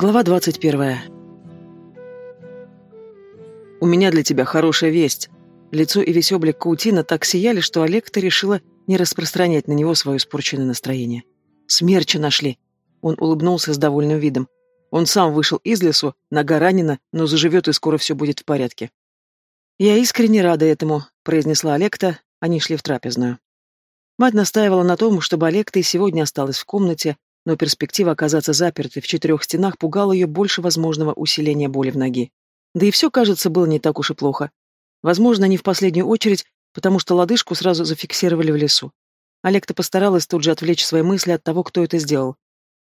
Глава двадцать первая. «У меня для тебя хорошая весть». Лицо и весь облик Каутина так сияли, что Олег-то решила не распространять на него свое испорченное настроение. «Смерча нашли!» Он улыбнулся с довольным видом. Он сам вышел из лесу, нога ранена, но заживет и скоро все будет в порядке. «Я искренне рада этому», — произнесла Олекта, они шли в трапезную. Мать настаивала на том, чтобы Олекта и сегодня осталась в комнате, но перспектива оказаться запертой в четырех стенах пугала ее больше возможного усиления боли в ноге. Да и все, кажется, было не так уж и плохо. Возможно, не в последнюю очередь, потому что лодыжку сразу зафиксировали в лесу. Олег-то постаралась тут же отвлечь свои мысли от того, кто это сделал.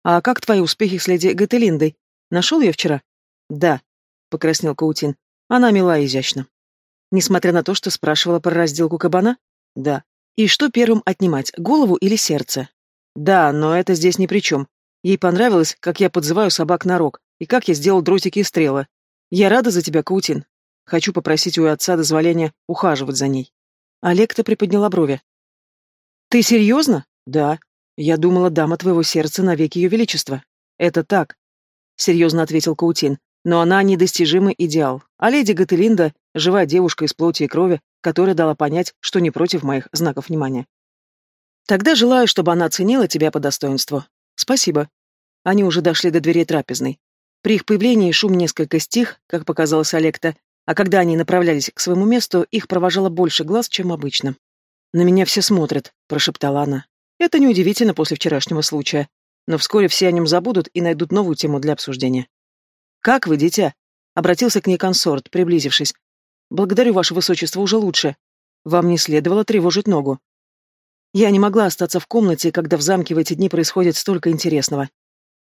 «А как твои успехи с леди Гателиндой? Нашел ее вчера?» «Да», — покраснел Каутин. «Она мила и изящна». «Несмотря на то, что спрашивала про разделку кабана?» «Да». «И что первым отнимать, голову или сердце?» «Да, но это здесь ни при чем. Ей понравилось, как я подзываю собак на рог, и как я сделал дротики и стрелы. Я рада за тебя, Каутин. Хочу попросить у отца дозволения ухаживать за ней. Олег-то приподняла брови. Ты серьезно? Да. Я думала, дама твоего сердца навеки ее величества. Это так. Серьезно ответил Каутин. Но она недостижимый идеал. А леди Гателинда — живая девушка из плоти и крови, которая дала понять, что не против моих знаков внимания. Тогда желаю, чтобы она оценила тебя по достоинству. Спасибо. Они уже дошли до дверей трапезной. При их появлении шум несколько стих, как показалось Олекта, а когда они направлялись к своему месту, их провожало больше глаз, чем обычно. «На меня все смотрят», — прошептала она. «Это неудивительно после вчерашнего случая. Но вскоре все о нем забудут и найдут новую тему для обсуждения». «Как вы, дитя?» — обратился к ней консорт, приблизившись. «Благодарю, ваше высочество, уже лучше. Вам не следовало тревожить ногу». Я не могла остаться в комнате, когда в замке в эти дни происходит столько интересного.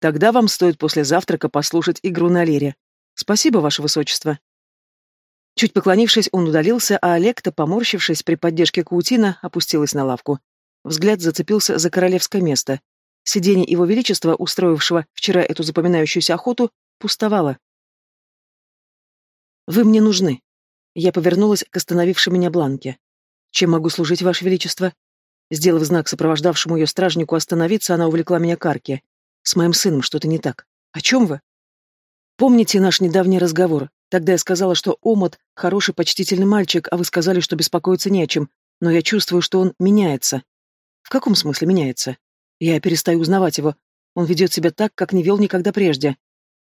Тогда вам стоит после завтрака послушать игру на лире. Спасибо, ваше высочество. Чуть поклонившись, он удалился, а Олекта, поморщившись при поддержке Каутина, опустилась на лавку. Взгляд зацепился за королевское место. Сиденье его величества, устроившего вчера эту запоминающуюся охоту, пустовало. «Вы мне нужны». Я повернулась к остановившей меня Бланке. «Чем могу служить, ваше величество?» Сделав знак сопровождавшему ее стражнику остановиться, она увлекла меня к арке. С моим сыном что-то не так. О чем вы? Помните наш недавний разговор? Тогда я сказала, что Омот — хороший, почтительный мальчик, а вы сказали, что беспокоиться не о чем, но я чувствую, что он меняется. В каком смысле меняется? Я перестаю узнавать его. Он ведет себя так, как не вел никогда прежде.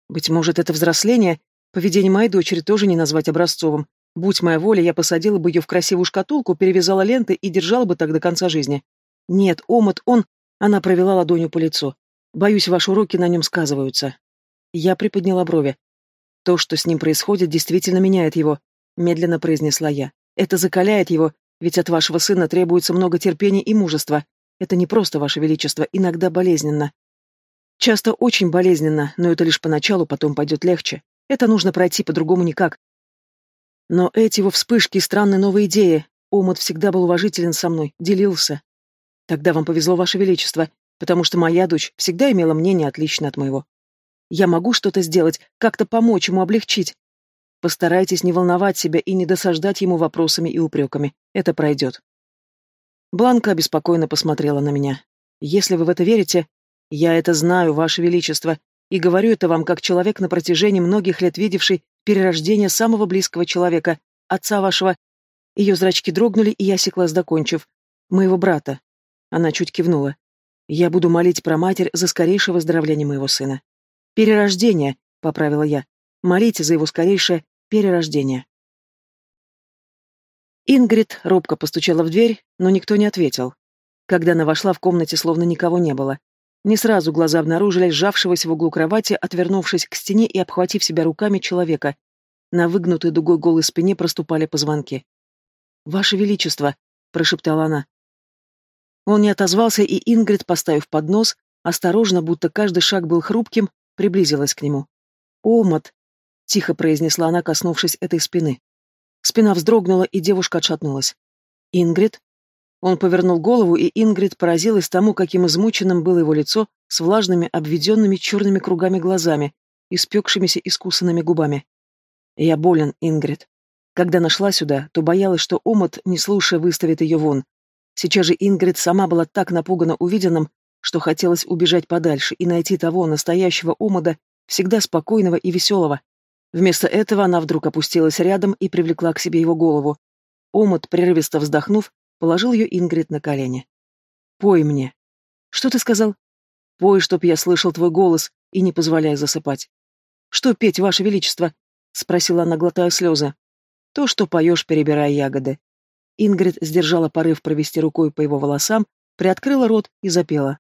Быть может, это взросление? Поведение моей дочери тоже не назвать образцовым. Будь моя воля, я посадила бы ее в красивую шкатулку, перевязала ленты и держала бы так до конца жизни. Нет, Омот, он... Она провела ладонью по лицу. Боюсь, ваши уроки на нем сказываются. Я приподняла брови. То, что с ним происходит, действительно меняет его, медленно произнесла я. Это закаляет его, ведь от вашего сына требуется много терпения и мужества. Это не просто, ваше величество, иногда болезненно. Часто очень болезненно, но это лишь поначалу, потом пойдет легче. Это нужно пройти по-другому никак. Но эти его вспышки и странные новые идеи, Омут всегда был уважителен со мной, делился. Тогда вам повезло, ваше величество, потому что моя дочь всегда имела мнение отличное от моего. Я могу что-то сделать, как-то помочь ему облегчить. Постарайтесь не волновать себя и не досаждать ему вопросами и упреками. Это пройдет. Бланка обеспокоенно посмотрела на меня. Если вы в это верите, я это знаю, ваше величество, и говорю это вам как человек на протяжении многих лет видевший перерождение самого близкого человека, отца вашего. Ее зрачки дрогнули, и я осеклась, докончив. Моего брата. Она чуть кивнула. Я буду молить про матерь за скорейшее выздоровление моего сына. Перерождение, поправила я. Молите за его скорейшее перерождение. Ингрид робко постучала в дверь, но никто не ответил. Когда она вошла, в комнате словно никого не было. Не сразу глаза обнаружили сжавшегося в углу кровати, отвернувшись к стене и обхватив себя руками человека. На выгнутой дугой голой спине проступали позвонки. «Ваше Величество!» — прошептала она. Он не отозвался, и Ингрид, поставив поднос, осторожно, будто каждый шаг был хрупким, приблизилась к нему. «Омот!» — тихо произнесла она, коснувшись этой спины. Спина вздрогнула, и девушка отшатнулась. «Ингрид?» Он повернул голову, и Ингрид поразилась тому, каким измученным было его лицо с влажными, обведенными черными кругами глазами, испекшимися искусанными губами. «Я болен, Ингрид. Когда нашла сюда, то боялась, что омот, не слушая, выставит ее вон, Сейчас же Ингрид сама была так напугана увиденным, что хотелось убежать подальше и найти того настоящего омода, всегда спокойного и веселого. Вместо этого она вдруг опустилась рядом и привлекла к себе его голову. Омут, прерывисто вздохнув, положил ее Ингрид на колени. «Пой мне». «Что ты сказал?» «Пой, чтоб я слышал твой голос, и не позволяй засыпать». «Что петь, Ваше Величество?» — спросила она, глотая слезы. «То, что поешь, перебирая ягоды». Ингрид сдержала порыв провести рукой по его волосам, приоткрыла рот и запела.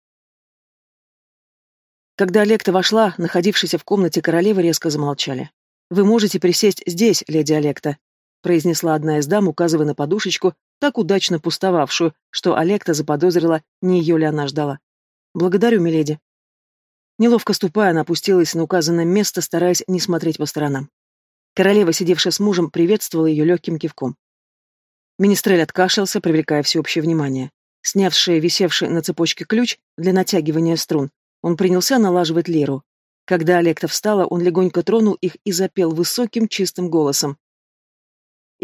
Когда Олекта вошла, находившиеся в комнате королевы резко замолчали. «Вы можете присесть здесь, леди Олекта», — произнесла одна из дам, указывая на подушечку, так удачно пустовавшую, что Олекта заподозрила, не ее ли она ждала. «Благодарю, миледи». Неловко ступая, она опустилась на указанное место, стараясь не смотреть по сторонам. Королева, сидевшая с мужем, приветствовала ее легким кивком. Министрель откашлялся, привлекая всеобщее внимание. Снявший висевший на цепочке ключ для натягивания струн, он принялся налаживать лиру. Когда Олекта встала, он легонько тронул их и запел высоким чистым голосом.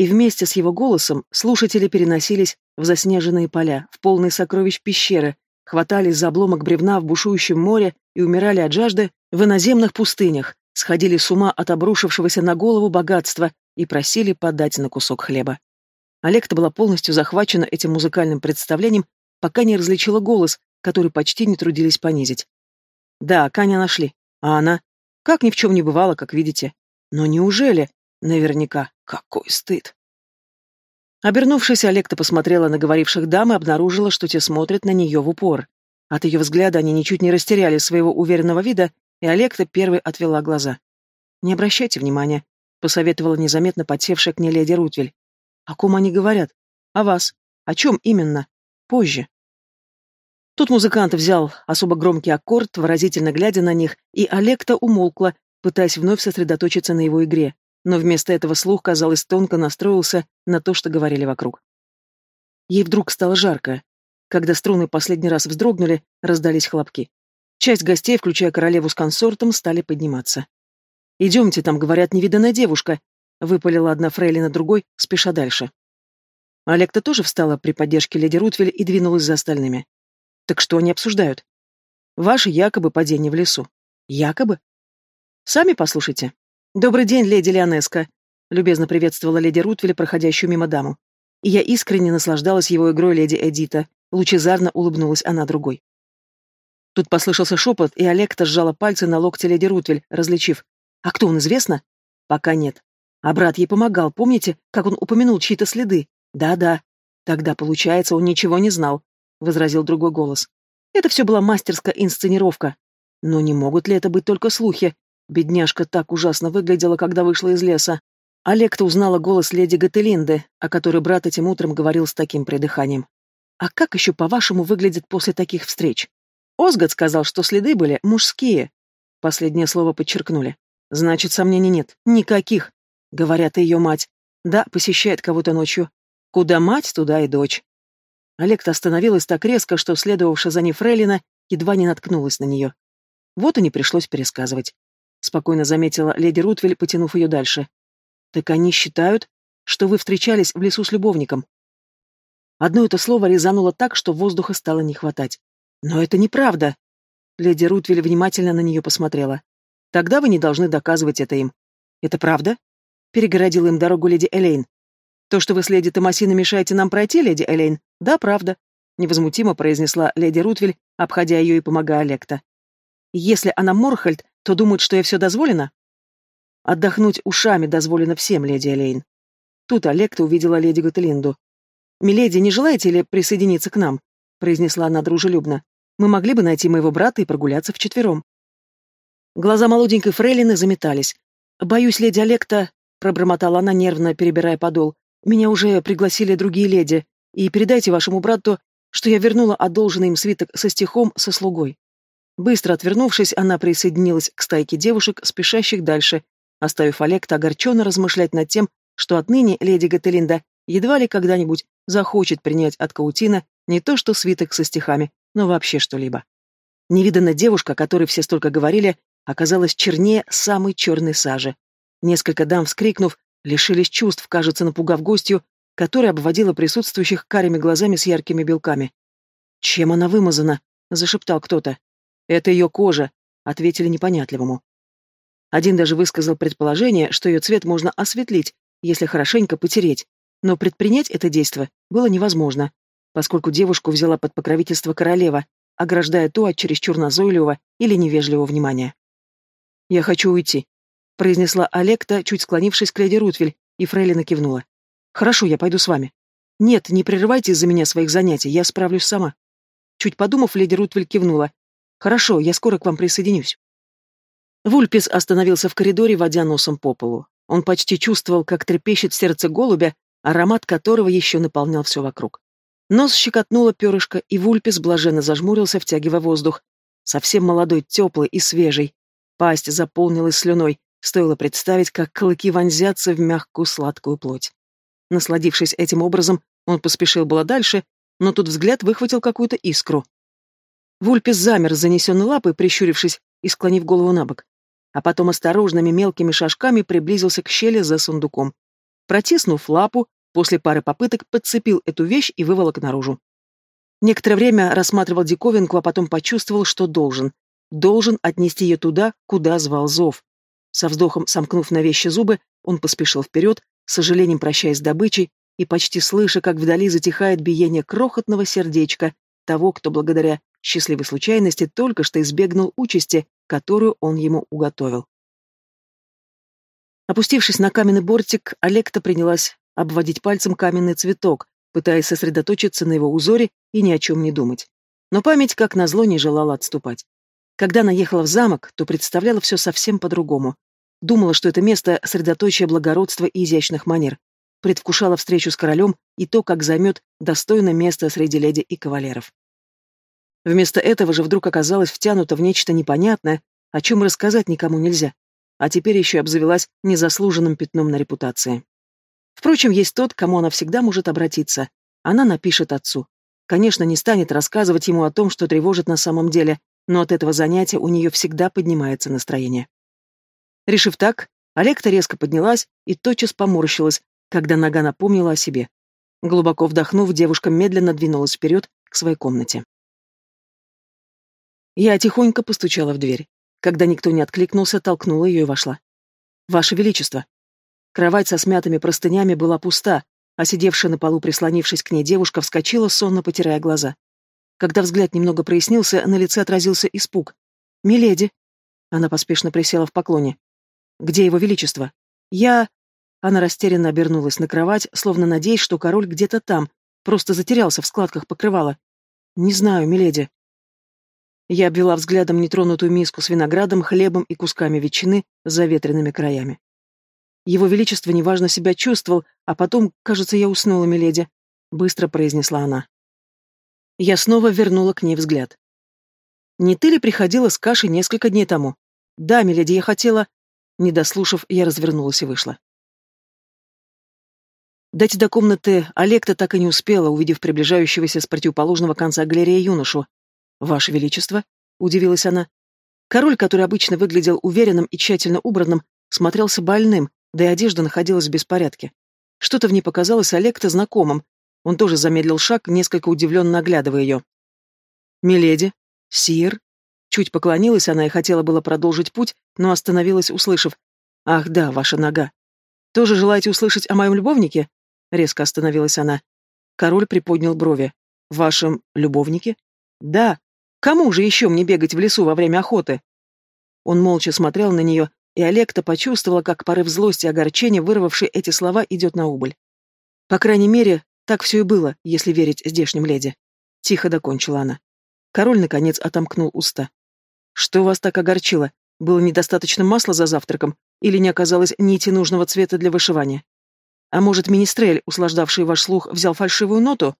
И вместе с его голосом слушатели переносились в заснеженные поля, в полные сокровищ пещеры, хватались за обломок бревна в бушующем море и умирали от жажды в иноземных пустынях, сходили с ума от обрушившегося на голову богатства и просили подать на кусок хлеба. Олекта была полностью захвачена этим музыкальным представлением, пока не различила голос, который почти не трудились понизить. Да, Каня нашли. А она? Как ни в чем не бывало, как видите. Но неужели? Наверняка. Какой стыд. Обернувшись, Олекта посмотрела на говоривших дам и обнаружила, что те смотрят на нее в упор. От ее взгляда они ничуть не растеряли своего уверенного вида, и Олекта первой отвела глаза. «Не обращайте внимания», — посоветовала незаметно подсевшая к ней леди Рутвель. «О ком они говорят? О вас. О чем именно? Позже». Тут музыкант взял особо громкий аккорд, выразительно глядя на них, и Олекта умолкла, пытаясь вновь сосредоточиться на его игре, но вместо этого слух, казалось, тонко настроился на то, что говорили вокруг. Ей вдруг стало жарко. Когда струны последний раз вздрогнули, раздались хлопки. Часть гостей, включая королеву с консортом, стали подниматься. «Идемте, там, говорят, невиданная девушка», — выпалила одна фрейлина другой, спеша дальше. Олекта тоже встала при поддержке леди Рутвель и двинулась за остальными. Так что они обсуждают? Ваше якобы падение в лесу. Якобы? Сами послушайте. Добрый день, леди Леонеско. Любезно приветствовала леди Рутвель, проходящую мимо даму. И я искренне наслаждалась его игрой леди Эдита. Лучезарно улыбнулась она другой. Тут послышался шепот, и Олекта сжала пальцы на локте леди Рутвель, различив. «А кто он, известно?» «Пока нет. А брат ей помогал, помните, как он упомянул чьи-то следы?» «Да-да. Тогда, получается, он ничего не знал. — возразил другой голос. «Это все была мастерская инсценировка. Но не могут ли это быть только слухи? Бедняжка так ужасно выглядела, когда вышла из леса. Олекта узнала голос леди Гателинды, о которой брат этим утром говорил с таким придыханием. «А как еще, по-вашему, выглядит после таких встреч?» Озгод сказал, что следы были мужские. Последнее слово подчеркнули. Значит, сомнений нет. Никаких. Говорят, ее мать. Да, посещает кого-то ночью. Куда мать, туда и дочь. Олекта остановилась так резко, что следовавшая за ней Фрейлина едва не наткнулась на нее. Вот и не пришлось пересказывать. Спокойно заметила леди Рутвель, потянув ее дальше. «Так они считают, что вы встречались в лесу с любовником». Одно это слово резануло так, что воздуха стало не хватать. «Но это неправда!» Леди Рутвель внимательно на нее посмотрела. «Тогда вы не должны доказывать это им». «Это правда?» Перегородила им дорогу леди Элейн. «То, что вы с леди Томасино мешаете нам пройти, леди Элейн?» «Да, правда», — невозмутимо произнесла леди Рутвель, обходя ее и помогая Лекта. «Если она Морхальд, то думает, что ей все дозволено?» «Отдохнуть ушами дозволено всем, леди Элейн». Тут Олекта увидела леди Готелинду. «Миледи, не желаете ли присоединиться к нам?» — произнесла она дружелюбно. «Мы могли бы найти моего брата и прогуляться вчетвером». Глаза молоденькой фрейлины заметались. «Боюсь, леди Олекта...» — пробормотала она, нервно перебирая подол. Меня уже пригласили другие леди, и передайте вашему брату, что я вернула одолженный им свиток со стихом со слугой». Быстро отвернувшись, она присоединилась к стайке девушек, спешащих дальше, оставив Олекта огорченно размышлять над тем, что отныне леди Гателинда едва ли когда-нибудь захочет принять от Каутина не то что свиток со стихами, но вообще что-либо. Невиданная девушка, о которой все столько говорили, оказалась чернее самой черной сажи. Несколько дам, вскрикнув, лишились чувств, кажется, напугав гостью, которая обводила присутствующих карими глазами с яркими белками. «Чем она вымазана?» — зашептал кто-то. «Это ее кожа», — ответили непонятливому. Один даже высказал предположение, что ее цвет можно осветлить, если хорошенько потереть, но предпринять это действие было невозможно, поскольку девушку взяла под покровительство королева, ограждая то от чересчур назойливого или невежливого внимания. «Я хочу уйти», — произнесла Олекта, чуть склонившись к леди Рутвель, и Фрейлина кивнула. «Хорошо, я пойду с вами». «Нет, не прерывайте из-за меня своих занятий, я справлюсь сама». Чуть подумав, леди Рутвель кивнула. «Хорошо, я скоро к вам присоединюсь». Вульпис остановился в коридоре, водя носом по полу. Он почти чувствовал, как трепещет сердце голубя, аромат которого еще наполнял все вокруг. Нос щекотнуло перышко, и Вульпис блаженно зажмурился, втягивая воздух. Совсем молодой, теплый и свежий. Пасть заполнилась слюной, стоило представить, как клыки вонзятся в мягкую сладкую плоть. Насладившись этим образом, он поспешил было дальше, но тут взгляд выхватил какую-то искру. Вульпис замер, занесенной лапой, прищурившись и склонив голову на бок а потом осторожными мелкими шажками приблизился к щели за сундуком. Протиснув лапу, после пары попыток подцепил эту вещь и выволок наружу. Некоторое время рассматривал диковинку, а потом почувствовал, что должен. Должен отнести ее туда, куда звал зов. Со вздохом сомкнув на вещи зубы, он поспешил вперед, с сожалением прощаясь с добычей, и почти слыша, как вдали затихает биение крохотного сердечка того, кто благодаря счастливой случайности только что избегнул участи, которую он ему уготовил. Опустившись на каменный бортик, Олекта принялась обводить пальцем каменный цветок, пытаясь сосредоточиться на его узоре и ни о чем не думать. Но память, как назло, не желала отступать. Когда она ехала в замок, то представляла все совсем по-другому. Думала, что это место — средоточие благородства и изящных манер. Предвкушала встречу с королем и то, как займет достойное место среди леди и кавалеров. Вместо этого же вдруг оказалась втянута в нечто непонятное, о чем рассказать никому нельзя, а теперь еще и обзавелась незаслуженным пятном на репутации. Впрочем, есть тот, кому она всегда может обратиться. Она напишет отцу. Конечно, не станет рассказывать ему о том, что тревожит на самом деле, но от этого занятия у нее всегда поднимается настроение. Решив так, Олекта резко поднялась и тотчас поморщилась, когда нога напомнила о себе. Глубоко вдохнув, девушка медленно двинулась вперед к своей комнате. Я тихонько постучала в дверь. Когда никто не откликнулся, толкнула ее и вошла. «Ваше Величество!» Кровать со смятыми простынями была пуста, а сидевшая на полу, прислонившись к ней девушка, вскочила, сонно потирая глаза. Когда взгляд немного прояснился, на лице отразился испуг. «Миледи!» Она поспешно присела в поклоне. «Где его величество?» «Я...» Она растерянно обернулась на кровать, словно надеясь, что король где-то там, просто затерялся в складках покрывала. «Не знаю, миледи». Я обвела взглядом нетронутую миску с виноградом, хлебом и кусками ветчины с заветренными краями. Его Величество неважно себя чувствовал, а потом, кажется, я уснула, миледи, — быстро произнесла она. Я снова вернула к ней взгляд. «Не ты ли приходила с кашей несколько дней тому?» «Да, миледи, я хотела...» Не дослушав, я развернулась и вышла. Дойти до комнаты Олекта так и не успела, увидев приближающегося с противоположного конца галереи юношу. «Ваше Величество?» — удивилась она. Король, который обычно выглядел уверенным и тщательно убранным, смотрелся больным, да и одежда находилась в беспорядке. Что-то в ней показалось Олег-то знакомым. Он тоже замедлил шаг, несколько удивленно оглядывая ее. «Миледи? Сир?» Чуть поклонилась она и хотела было продолжить путь, но остановилась, услышав. «Ах да, ваша нога. Тоже желаете услышать о моем любовнике?» Резко остановилась она. Король приподнял брови. «Вашем любовнике?» «Да», Кому же еще мне бегать в лесу во время охоты? Он молча смотрел на нее, и Олекта почувствовала, как порыв злости и огорчения, вырвавший эти слова, идет на убыль. По крайней мере, так все и было, если верить здешним леди. Тихо докончила она. Король, наконец, отомкнул уста. «Что вас так огорчило? Было недостаточно масла за завтраком? Или не оказалось нити нужного цвета для вышивания? А может, министрель, услаждавший ваш слух, взял фальшивую ноту?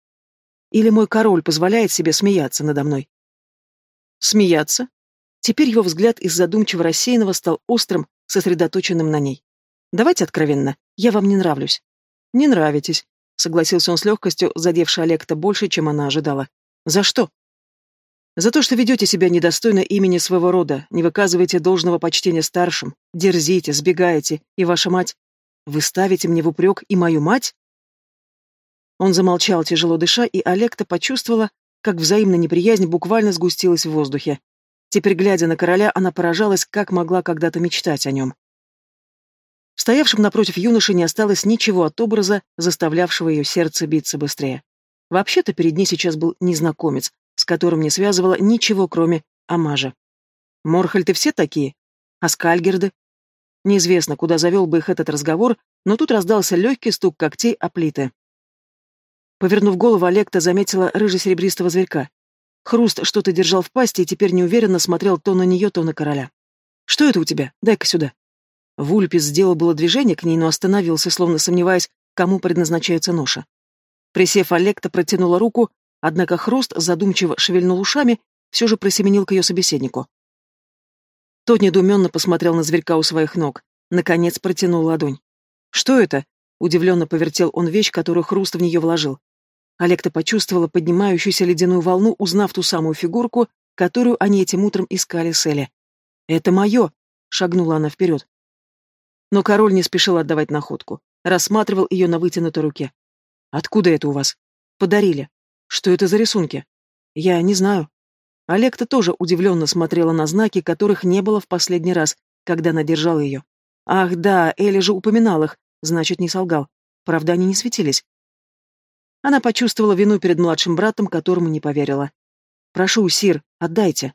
Или мой король позволяет себе смеяться надо мной? Смеяться? Теперь его взгляд из задумчиво рассеянного стал острым, сосредоточенным на ней. Давайте откровенно, я вам не нравлюсь. Не нравитесь, согласился он с легкостью, задевший Олекта больше, чем она ожидала. За что? За то, что ведете себя недостойно имени своего рода, не выказываете должного почтения старшим, дерзите, сбегаете, и ваша мать... Вы ставите мне в упрек и мою мать? Он замолчал, тяжело дыша, и Олекта почувствовала, как взаимная неприязнь буквально сгустилась в воздухе. Теперь, глядя на короля, она поражалась, как могла когда-то мечтать о нем. В стоявшем напротив юноши не осталось ничего от образа, заставлявшего ее сердце биться быстрее. Вообще-то перед ней сейчас был незнакомец, с которым не связывало ничего, кроме Амажа. Морхальты все такие? А скальгерды? Неизвестно, куда завел бы их этот разговор, но тут раздался легкий стук когтей о плиты. Повернув голову, Олекта заметила рыже-серебристого зверька. Хруст что-то держал в пасти и теперь неуверенно смотрел то на нее, то на короля. «Что это у тебя? Дай-ка сюда». Вульпис сделал было движение к ней, но остановился, словно сомневаясь, кому предназначается ноша. Присев, Олекта протянула руку, однако Хруст задумчиво шевельнул ушами, все же просеменил к ее собеседнику. Тот недоуменно посмотрел на зверька у своих ног, наконец протянул ладонь. «Что это?» — удивленно повертел он вещь, которую Хруст в нее вложил. Олекта почувствовала поднимающуюся ледяную волну, узнав ту самую фигурку, которую они этим утром искали с Элли. «Это мое!» — шагнула она вперед. Но король не спешил отдавать находку. Рассматривал ее на вытянутой руке. «Откуда это у вас?» «Подарили. Что это за рисунки?» «Я не знаю». Олекта тоже удивленно смотрела на знаки, которых не было в последний раз, когда она держала ее. «Ах да, Элли же упоминал их, значит, не солгал. Правда, они не светились. Она почувствовала вину перед младшим братом, которому не поверила. «Прошу, Сир, отдайте».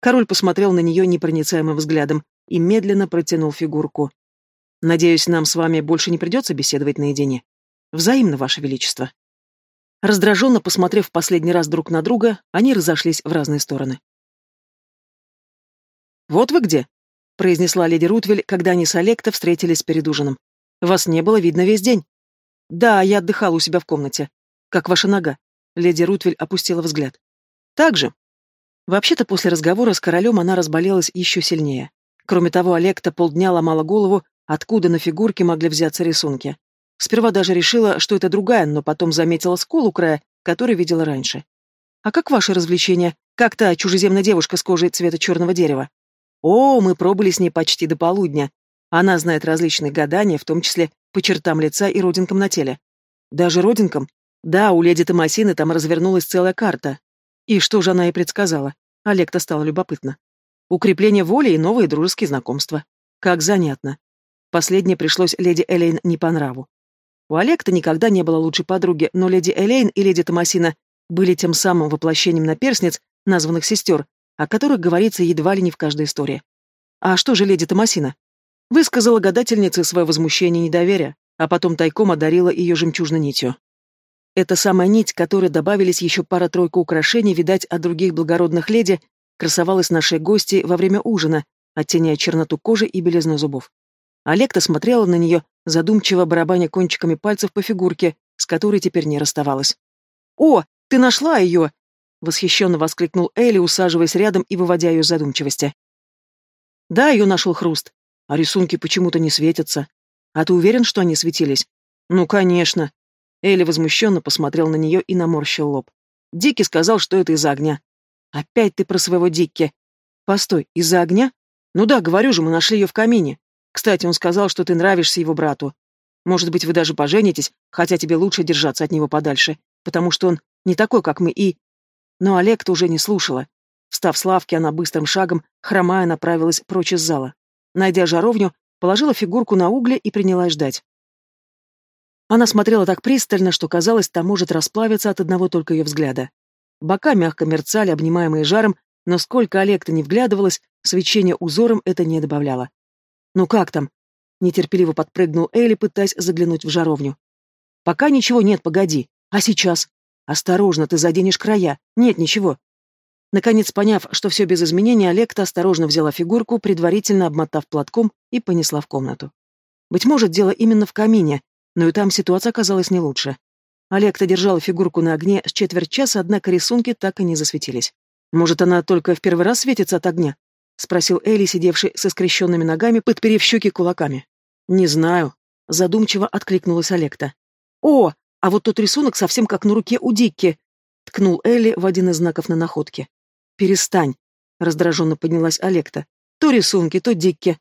Король посмотрел на нее непроницаемым взглядом и медленно протянул фигурку. «Надеюсь, нам с вами больше не придется беседовать наедине. Взаимно, Ваше Величество». Раздраженно посмотрев в последний раз друг на друга, они разошлись в разные стороны. «Вот вы где», — произнесла леди Рутвель, когда они с Олекто встретились перед ужином. «Вас не было видно весь день». «Да, я отдыхала у себя в комнате. Как ваша нога?» Леди Рутвель опустила взгляд. «Так же». Вообще-то после разговора с королем она разболелась еще сильнее. Кроме того, Олег-то полдня ломала голову, откуда на фигурке могли взяться рисунки. Сперва даже решила, что это другая, но потом заметила скол у края, который видела раньше. «А как ваши развлечения? Как та чужеземная девушка с кожей цвета черного дерева?» «О, мы пробыли с ней почти до полудня. Она знает различные гадания, в том числе по чертам лица и родинкам на теле. Даже родинкам? Да, у леди Томасины там развернулась целая карта. И что же она и предсказала? Олег-то стало любопытно. Укрепление воли и новые дружеские знакомства. Как занятно. Последнее пришлось леди Элейн не по нраву. У Олега-то никогда не было лучшей подруги, но леди Элейн и леди Томасина были тем самым воплощением наперсниц, названных сестер, о которых говорится едва ли не в каждой истории. А что же леди Томасина? Высказала гадательнице свое возмущение и недоверие, а потом тайком одарила ее жемчужной нитью. Эта самая нить, которой добавились еще пара-тройка украшений, видать, от других благородных леди, красовалась нашей гости во время ужина, оттеняя черноту кожи и белизну зубов. Олекта смотрела на нее, задумчиво барабаня кончиками пальцев по фигурке, с которой теперь не расставалась. «О, ты нашла ее!» — восхищенно воскликнул Элли, усаживаясь рядом и выводя ее из задумчивости. «Да, ее нашел Хруст. А рисунки почему-то не светятся. А ты уверен, что они светились? Ну, конечно. Элли возмущенно посмотрел на нее и наморщил лоб. Дикки сказал, что это из-за огня. Опять ты про своего Дикки. Постой, из-за огня? Ну да, говорю же, мы нашли ее в камине. Кстати, он сказал, что ты нравишься его брату. Может быть, вы даже поженитесь, хотя тебе лучше держаться от него подальше, потому что он не такой, как мы, и... Но Олег-то уже не слушала. Встав с лавки, она быстрым шагом, хромая, направилась прочь из зала. Найдя жаровню, положила фигурку на угли и принялась ждать. Она смотрела так пристально, что казалось, та может расплавиться от одного только ее взгляда. Бока мягко мерцали, обнимаемые жаром, но сколько Олег-то не вглядывалась, свечение узором это не добавляло. «Ну как там?» — нетерпеливо подпрыгнул Элли, пытаясь заглянуть в жаровню. «Пока ничего нет, погоди. А сейчас? Осторожно, ты заденешь края. Нет ничего. Наконец, поняв, что все без изменений, Олекта осторожно взяла фигурку, предварительно обмотав платком, и понесла в комнату. Быть может, дело именно в камине, но и там ситуация оказалась не лучше. Олекта держала фигурку на огне с четверть часа, однако рисунки так и не засветились. «Может, она только в первый раз светится от огня?» — спросил Элли, сидевший со скрещенными ногами, подперев щеки кулаками. «Не знаю», — задумчиво откликнулась Олекта. «О, а вот тот рисунок совсем как на руке у Дикки», — ткнул Элли в один из знаков на находке. «Перестань!» — раздраженно поднялась Олекта. «То рисунки, то дикки!»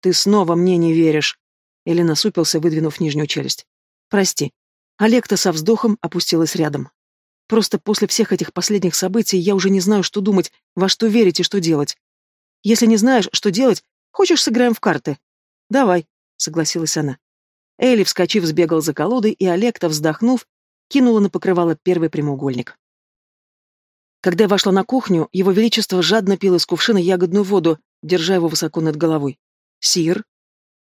«Ты снова мне не веришь!» Или насупился, выдвинув нижнюю челюсть. «Прости». Олекта со вздохом опустилась рядом. Просто после всех этих последних событий я уже не знаю, что думать, во что верить и что делать. Если не знаешь, что делать, хочешь, сыграем в карты? Давай, согласилась она. Элли, вскочив, сбегал за колодой, и Олекта, вздохнув, кинула на покрывало первый прямоугольник. Когда я вошла на кухню, его величество жадно пил из кувшина ягодную воду, держа его высоко над головой. «Сир?»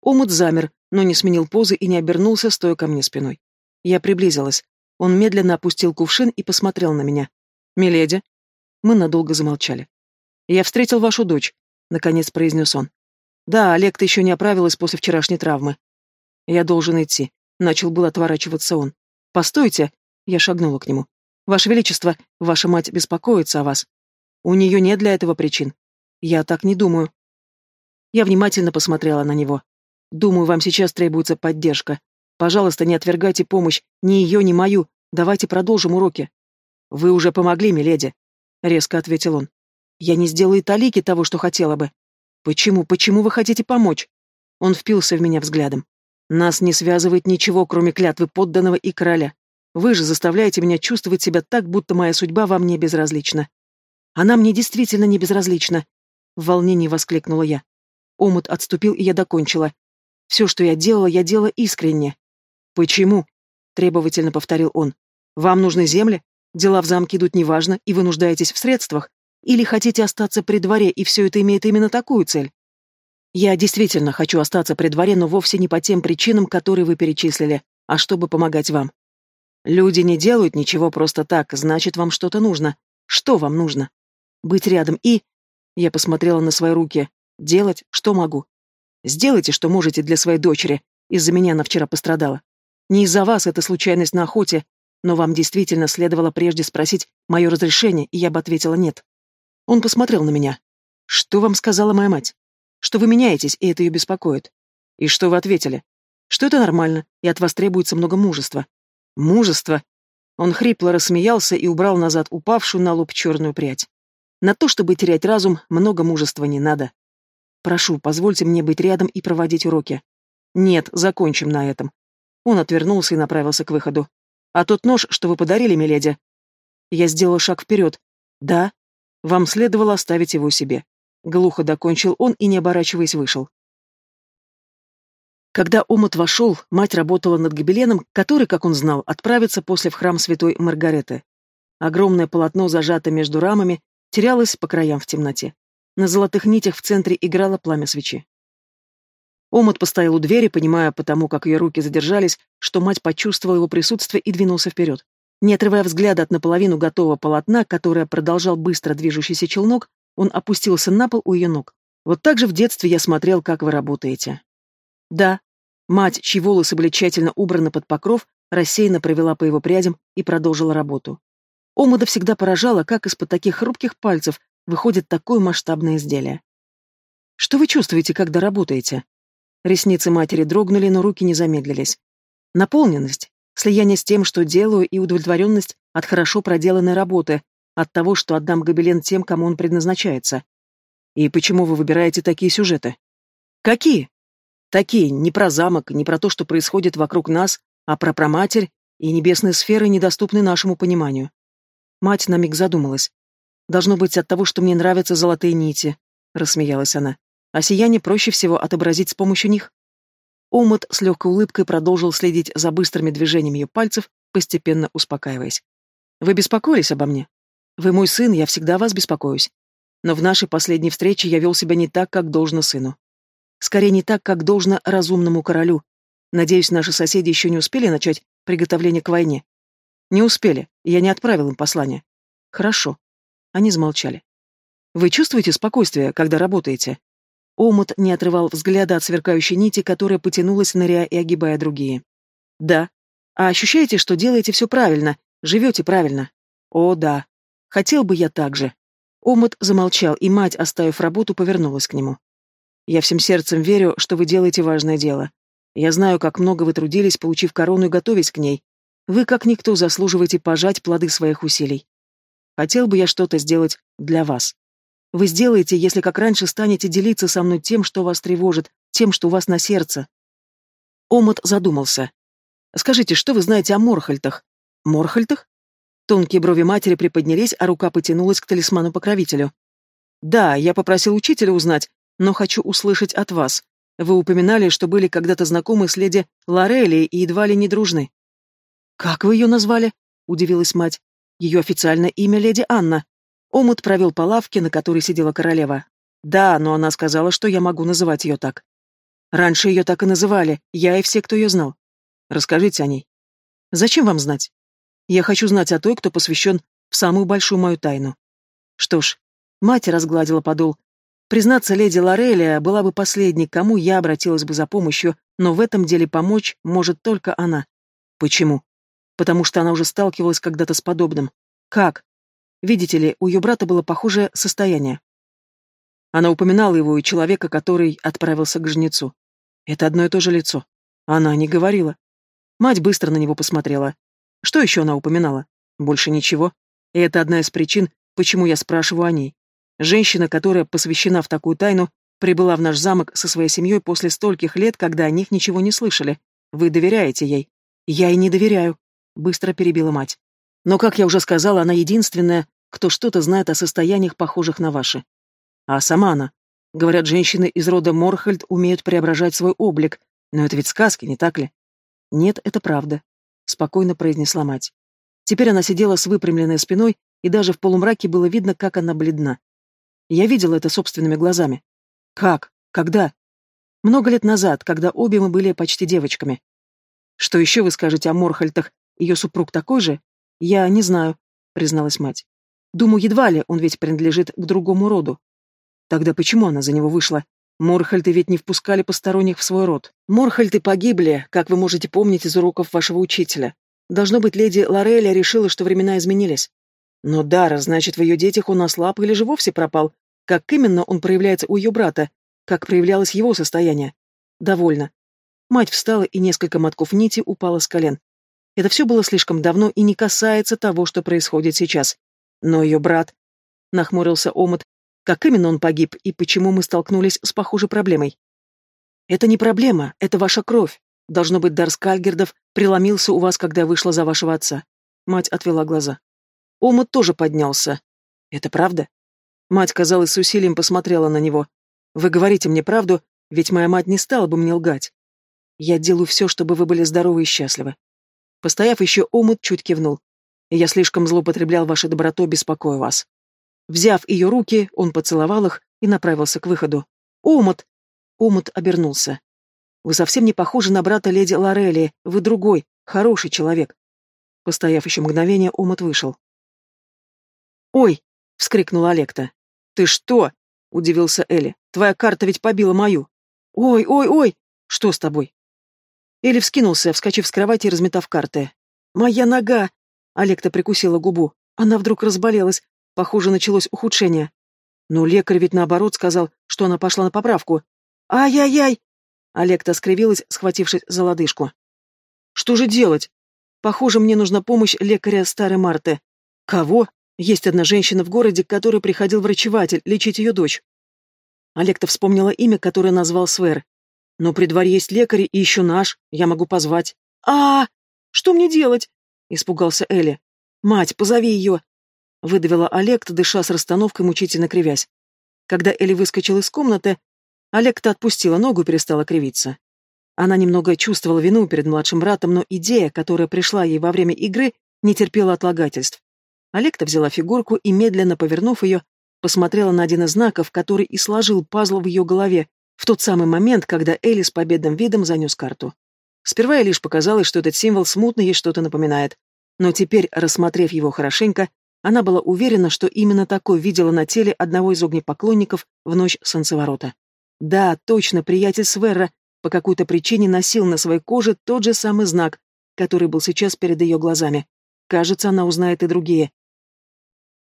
Омут замер, но не сменил позы и не обернулся, стоя ко мне спиной. Я приблизилась. Он медленно опустил кувшин и посмотрел на меня. «Миледи?» Мы надолго замолчали. «Я встретил вашу дочь», — наконец произнес он. «Да, Олег, ты еще не оправилась после вчерашней травмы». «Я должен идти», — начал был отворачиваться он. «Постойте!» — я шагнула к нему. «Ваше Величество, ваша мать беспокоится о вас. У нее нет для этого причин. Я так не думаю». Я внимательно посмотрела на него. «Думаю, вам сейчас требуется поддержка. Пожалуйста, не отвергайте помощь, ни ее, ни мою. Давайте продолжим уроки». «Вы уже помогли, миледи», — резко ответил он. «Я не сделаю и талики того, что хотела бы». «Почему, почему вы хотите помочь?» Он впился в меня взглядом. «Нас не связывает ничего, кроме клятвы подданного и короля. Вы же заставляете меня чувствовать себя так, будто моя судьба вам не безразлична». «Она мне действительно не безразлична», — в волнении воскликнула я. Омут отступил, и я докончила. Все, что я делала, я делала искренне. «Почему?» — требовательно повторил он. «Вам нужны земли? Дела в замке идут неважно, и вы нуждаетесь в средствах? Или хотите остаться при дворе, и все это имеет именно такую цель?» «Я действительно хочу остаться при дворе, но вовсе не по тем причинам, которые вы перечислили, а чтобы помогать вам. Люди не делают ничего просто так, значит, вам что-то нужно. Что вам нужно? Быть рядом и...» Я посмотрела на свои руки. Делать, что могу. Сделайте, что можете для своей дочери. Из-за меня она вчера пострадала. Не из-за вас это случайность на охоте, но вам действительно следовало прежде спросить мое разрешение, и я бы ответила нет. Он посмотрел на меня. Что вам сказала моя мать? Что вы меняетесь, и это ее беспокоит. И что вы ответили? Что это нормально, и от вас требуется много мужества. Мужество. Он хрипло рассмеялся и убрал назад упавшую на лоб черную прядь. На то, чтобы терять разум, много мужества не надо. Прошу, позвольте мне быть рядом и проводить уроки. Нет, закончим на этом. Он отвернулся и направился к выходу. А тот нож, что вы подарили, миледи? Я сделал шаг вперед. Да. Вам следовало оставить его себе. Глухо докончил он и, не оборачиваясь, вышел. Когда Омут вошел, мать работала над гобеленом, который, как он знал, отправится после в храм святой Маргареты. Огромное полотно, зажато между рамами, терялось по краям в темноте. На золотых нитях в центре играло пламя свечи. Омут постоял у двери, понимая потому, как ее руки задержались, что мать почувствовала его присутствие и двинулся вперед. Не отрывая взгляда от наполовину готового полотна, которое продолжал быстро движущийся челнок, он опустился на пол у ее ног. Вот так же в детстве я смотрел, как вы работаете. Да. Мать, чьи волосы были тщательно убраны под покров, рассеянно провела по его прядям и продолжила работу. Омуда всегда поражала, как из-под таких хрупких пальцев выходит такое масштабное изделие. Что вы чувствуете, когда работаете? Ресницы матери дрогнули, но руки не замедлились. Наполненность, слияние с тем, что делаю, и удовлетворенность от хорошо проделанной работы, от того, что отдам гобелен тем, кому он предназначается. И почему вы выбираете такие сюжеты? Какие? Такие, не про замок, не про то, что происходит вокруг нас, а про проматерь и небесные сферы, недоступны нашему пониманию. Мать на миг задумалась. Должно быть от того, что мне нравятся золотые нити, рассмеялась она. А сияние проще всего отобразить с помощью них. Омут с легкой улыбкой продолжил следить за быстрыми движениями ее пальцев, постепенно успокаиваясь. «Вы беспокоились обо мне? Вы мой сын, я всегда о вас беспокоюсь. Но в нашей последней встрече я вел себя не так, как должно сыну. Скорее, не так, как должно разумному королю. Надеюсь, наши соседи еще не успели начать приготовление к войне? Не успели, я не отправил им послание. Хорошо. Они замолчали. «Вы чувствуете спокойствие, когда работаете?» Омут не отрывал взгляда от сверкающей нити, которая потянулась, ныряя и огибая другие. «Да. А ощущаете, что делаете все правильно, живете правильно?» «О, да. Хотел бы я так же». Омут замолчал, и мать, оставив работу, повернулась к нему. «Я всем сердцем верю, что вы делаете важное дело. Я знаю, как много вы трудились, получив корону и готовясь к ней. Вы, как никто, заслуживаете пожать плоды своих усилий. Хотел бы я что-то сделать для вас. Вы сделаете, если как раньше станете делиться со мной тем, что вас тревожит, тем, что у вас на сердце. Омут задумался. Скажите, что вы знаете о Морхальтах? Морхальтах? Тонкие брови матери приподнялись, а рука потянулась к талисману-покровителю. «Да, я попросил учителя узнать, но хочу услышать от вас. Вы упоминали, что были когда-то знакомы с леди Лорелли и едва ли не дружны». «Как вы ее назвали?» — удивилась мать. «Ее официальное имя леди Анна». Омут провел по лавке, на которой сидела королева. «Да, но она сказала, что я могу называть ее так». «Раньше ее так и называли, я и все, кто ее знал. Расскажите о ней». «Зачем вам знать?» «Я хочу знать о той, кто посвящен в самую большую мою тайну». Что ж, мать разгладила подол, Признаться, леди Лорелия была бы последней, кому я обратилась бы за помощью, но в этом деле помочь может только она. Почему? Потому что она уже сталкивалась когда-то с подобным. Как? Видите ли, у ее брата было похожее состояние. Она упоминала его и человека, который отправился к жнецу. Это одно и то же лицо. Она не говорила. Мать быстро на него посмотрела. Что еще она упоминала? Больше ничего. И это одна из причин, почему я спрашиваю о ней. Женщина, которая посвящена в такую тайну, прибыла в наш замок со своей семьей после стольких лет, когда о них ничего не слышали. Вы доверяете ей? Я ей не доверяю, быстро перебила мать. Но, как я уже сказала, она единственная, кто что-то знает о состояниях, похожих на ваши. А сама она. Говорят, женщины из рода Морхальд умеют преображать свой облик, но это ведь сказки, не так ли? Нет, это правда, спокойно произнесла мать. Теперь она сидела с выпрямленной спиной, и даже в полумраке было видно, как она бледна. Я видела это собственными глазами. Как? Когда? Много лет назад, когда обе мы были почти девочками. Что еще вы скажете о Морхальтах? Ее супруг такой же? Я не знаю, призналась мать. Думаю, едва ли, он ведь принадлежит к другому роду. Тогда почему она за него вышла? Морхальты ведь не впускали посторонних в свой род. Морхальты погибли, как вы можете помнить из уроков вашего учителя. Должно быть, леди Лореля решила, что времена изменились. Но Дара, значит, в ее детях он ослаб или же вовсе пропал? Как именно он проявляется у ее брата? Как проявлялось его состояние? Довольно. Мать встала, и несколько мотков нити упало с колен. Это все было слишком давно и не касается того, что происходит сейчас. Но ее брат... Нахмурился Омут. Как именно он погиб, и почему мы столкнулись с похожей проблемой? Это не проблема, это ваша кровь. Должно быть, дар Скальгердов преломился у вас, когда вышла за вашего отца. Мать отвела глаза. Омут тоже поднялся. Это правда? Мать, казалось, с усилием посмотрела на него. Вы говорите мне правду, ведь моя мать не стала бы мне лгать. Я делаю все, чтобы вы были здоровы и счастливы. Постояв еще, Омут чуть кивнул. Я слишком злоупотреблял вашей добротой, беспокоя вас. Взяв ее руки, он поцеловал их и направился к выходу. «Омут!» Омут обернулся. «Вы совсем не похожи на брата леди Лорелии. Вы другой, хороший человек». Постояв еще мгновение, Омут вышел. «Ой!» — вскрикнула Олекта. «Ты что?» — удивился Элли. «Твоя карта ведь побила мою». «Ой, ой, ой! Что с тобой?» Элли вскинулся, вскочив с кровати и разметав карты. «Моя нога!» — Олекта прикусила губу. Она вдруг разболелась. Похоже, началось ухудшение. Но лекарь ведь наоборот сказал, что она пошла на поправку. «Ай-яй-яй!» Олекта скривилась, схватившись за лодыжку. «Что же делать? Похоже, мне нужна помощь лекаря старой Марты. Кого? Есть одна женщина в городе, к которой приходил врачеватель лечить ее дочь. Олег-то вспомнила имя, которое назвал Свер. Но при дворе есть лекарь и еще наш, я могу позвать. а, -а, -а Что мне делать? Испугался Элли. Мать, позови ее. Выдавила Олег, дыша с расстановкой, мучительно кривясь. Когда Элли выскочила из комнаты, Олег-то отпустила ногу и перестала кривиться. Она немного чувствовала вину перед младшим братом, но идея, которая пришла ей во время игры, не терпела отлагательств. Олекта взяла фигурку и, медленно повернув ее, посмотрела на один из знаков, который и сложил пазл в ее голове, в тот самый момент, когда Элли с победным видом занес карту. Сперва ей лишь показалось, что этот символ смутно ей что-то напоминает. Но теперь, рассмотрев его хорошенько, она была уверена, что именно такой видела на теле одного из огнепоклонников в ночь солнцеворота. Да, точно, приятель Сверра по какой-то причине носил на своей коже тот же самый знак, который был сейчас перед ее глазами. Кажется, она узнает и другие.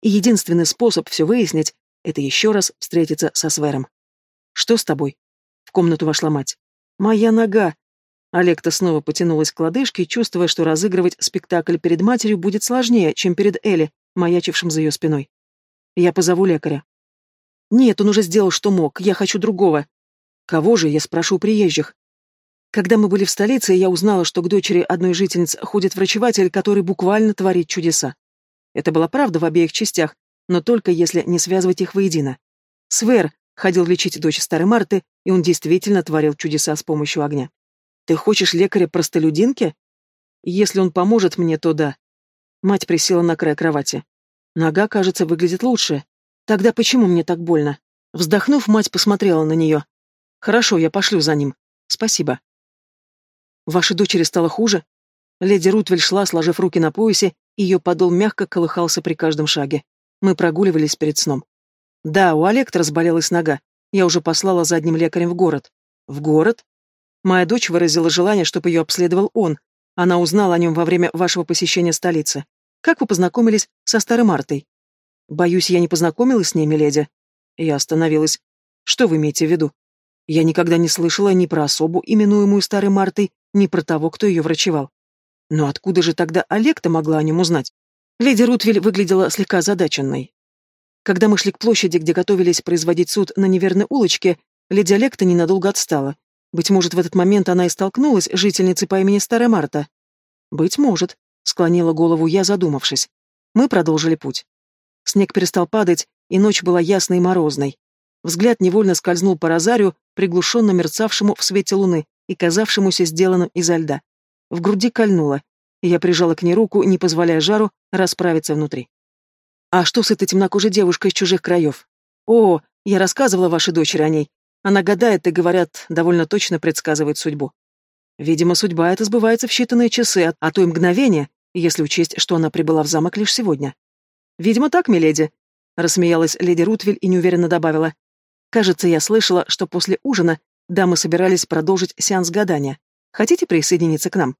И единственный способ все выяснить — это еще раз встретиться со Свером. «Что с тобой?» В комнату вошла мать. «Моя нога!» Олекта снова потянулась к лодыжке, чувствуя, что разыгрывать спектакль перед матерью будет сложнее, чем перед Элли, маячившим за ее спиной. «Я позову лекаря». «Нет, он уже сделал, что мог. Я хочу другого». «Кого же?» — я спрошу приезжих. Когда мы были в столице, я узнала, что к дочери одной жительниц ходит врачеватель, который буквально творит чудеса. Это была правда в обеих частях, но только если не связывать их воедино. Свер ходил лечить дочь старой Марты, и он действительно творил чудеса с помощью огня. «Ты хочешь лекаря-простолюдинки?» «Если он поможет мне, то да». Мать присела на край кровати. Нога, кажется, выглядит лучше. Тогда почему мне так больно? Вздохнув, мать посмотрела на нее. Хорошо, я пошлю за ним. Спасибо. Вашей дочери стало хуже? Леди Рутвель шла, сложив руки на поясе, и ее подол мягко колыхался при каждом шаге. Мы прогуливались перед сном. Да, у Олекта разболелась нога. Я уже послала за одним лекарем в город. В город? Моя дочь выразила желание, чтобы ее обследовал он. Она узнала о нем во время вашего посещения столицы. Как вы познакомились со старой Мартой? Боюсь, я не познакомилась с ней, миледи. Я остановилась. Что вы имеете в виду? Я никогда не слышала ни про особу, именуемую старой Мартой, ни про того, кто ее врачевал. Но откуда же тогда Олег-то могла о нем узнать? Леди Рутвель выглядела слегка озадаченной. Когда мы шли к площади, где готовились производить суд на неверной улочке, леди Олекта ненадолго отстала. Быть может, в этот момент она и столкнулась с жительницей по имени Старая Марта. Быть может, склонила голову я, задумавшись. Мы продолжили путь. Снег перестал падать, и ночь была ясной и морозной. Взгляд невольно скользнул по розарию, приглушенно мерцавшему в свете луны и казавшемуся сделанным изо льда. В груди кольнуло, и я прижала к ней руку, не позволяя жару расправиться внутри. «А что с этой темнокожей девушкой из чужих краев?» «О, я рассказывала вашей дочери о ней. Она гадает и, говорят, довольно точно предсказывает судьбу. Видимо, судьба эта сбывается в считанные часы, а то и мгновения, если учесть, что она прибыла в замок лишь сегодня. «Видимо, так, миледи», — рассмеялась леди Рутвель и неуверенно добавила. «Кажется, я слышала, что после ужина дамы собирались продолжить сеанс гадания. Хотите присоединиться к нам?»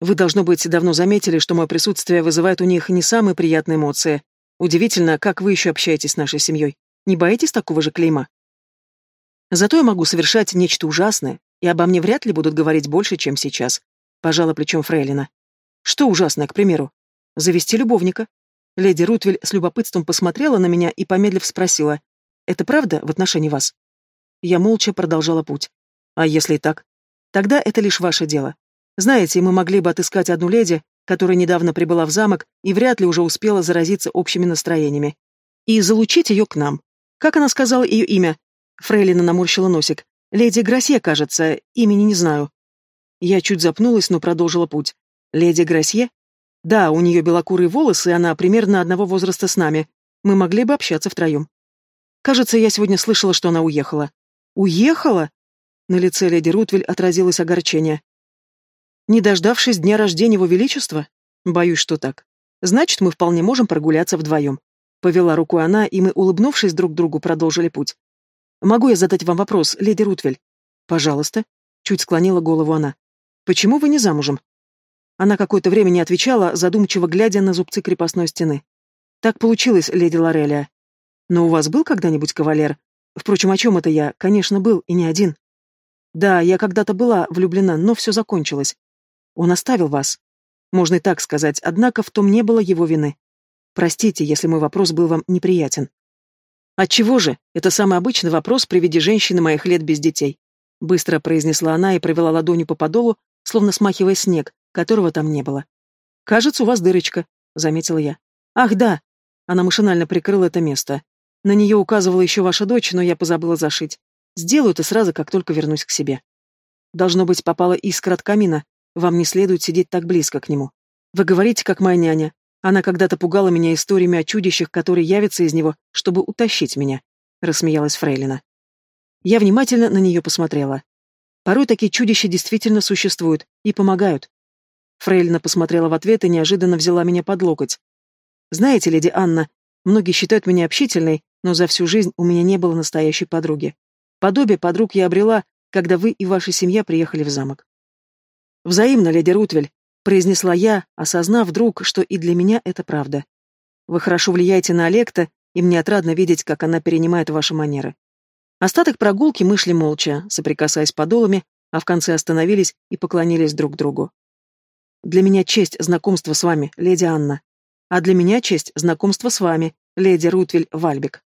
«Вы, должно быть, давно заметили, что мое присутствие вызывает у них не самые приятные эмоции. Удивительно, как вы еще общаетесь с нашей семьей. Не боитесь такого же клейма?» «Зато я могу совершать нечто ужасное, и обо мне вряд ли будут говорить больше, чем сейчас», — пожала плечом Фрейлина. «Что ужасное, к примеру? Завести любовника. Леди Рутвель с любопытством посмотрела на меня и, помедлив, спросила, «Это правда в отношении вас?» Я молча продолжала путь. «А если и так? Тогда это лишь ваше дело. Знаете, мы могли бы отыскать одну леди, которая недавно прибыла в замок и вряд ли уже успела заразиться общими настроениями, и залучить ее к нам. Как она сказала ее имя? Фрейлина наморщила носик. Леди Грасье, кажется, имени не знаю. Я чуть запнулась, но продолжила путь. Леди Грасье? Да, у нее белокурые волосы, она примерно одного возраста с нами. Мы могли бы общаться втроем. Кажется, я сегодня слышала, что она уехала. Уехала? На лице леди Рутвель отразилось огорчение. Не дождавшись дня рождения его величества? Боюсь, что так. Значит, мы вполне можем прогуляться вдвоем. Повела рукой она, и мы, улыбнувшись друг другу, продолжили путь. Могу я задать вам вопрос, леди Рутвель? Пожалуйста. Чуть склонила голову она. Почему вы не замужем? Она какое-то время не отвечала, задумчиво глядя на зубцы крепостной стены. «Так получилось, леди Лорелия. Но у вас был когда-нибудь кавалер? Впрочем, о чем это я? Конечно, был, и не один. Да, я когда-то была влюблена, но все закончилось. Он оставил вас. Можно и так сказать, однако в том не было его вины. Простите, если мой вопрос был вам неприятен. Отчего же? Это самый обычный вопрос при виде женщины моих лет без детей. Быстро произнесла она и провела ладонью по подолу, словно смахивая снег, которого там не было. «Кажется, у вас дырочка», — заметила я. «Ах, да!» Она машинально прикрыла это место. На нее указывала еще ваша дочь, но я позабыла зашить. Сделаю это сразу, как только вернусь к себе. Должно быть, попала искра от камина. Вам не следует сидеть так близко к нему. Вы говорите, как моя няня. Она когда-то пугала меня историями о чудищах, которые явятся из него, чтобы утащить меня», — рассмеялась Фрейлина. Я внимательно на нее посмотрела. Порой такие чудища действительно существуют и помогают. Фрейлина посмотрела в ответ и неожиданно взяла меня под локоть. «Знаете, леди Анна, многие считают меня общительной, но за всю жизнь у меня не было настоящей подруги. Подобие подруг я обрела, когда вы и ваша семья приехали в замок». «Взаимно, леди Рутвель», — произнесла я, осознав вдруг, что и для меня это правда. «Вы хорошо влияете на Олекта, и мне отрадно видеть, как она перенимает ваши манеры». Остаток прогулки мы шли молча, соприкасаясь подолами, а в конце остановились и поклонились друг другу. Для меня честь знакомства с вами, леди Анна. А для меня честь знакомства с вами, леди Рутвель Вальбек.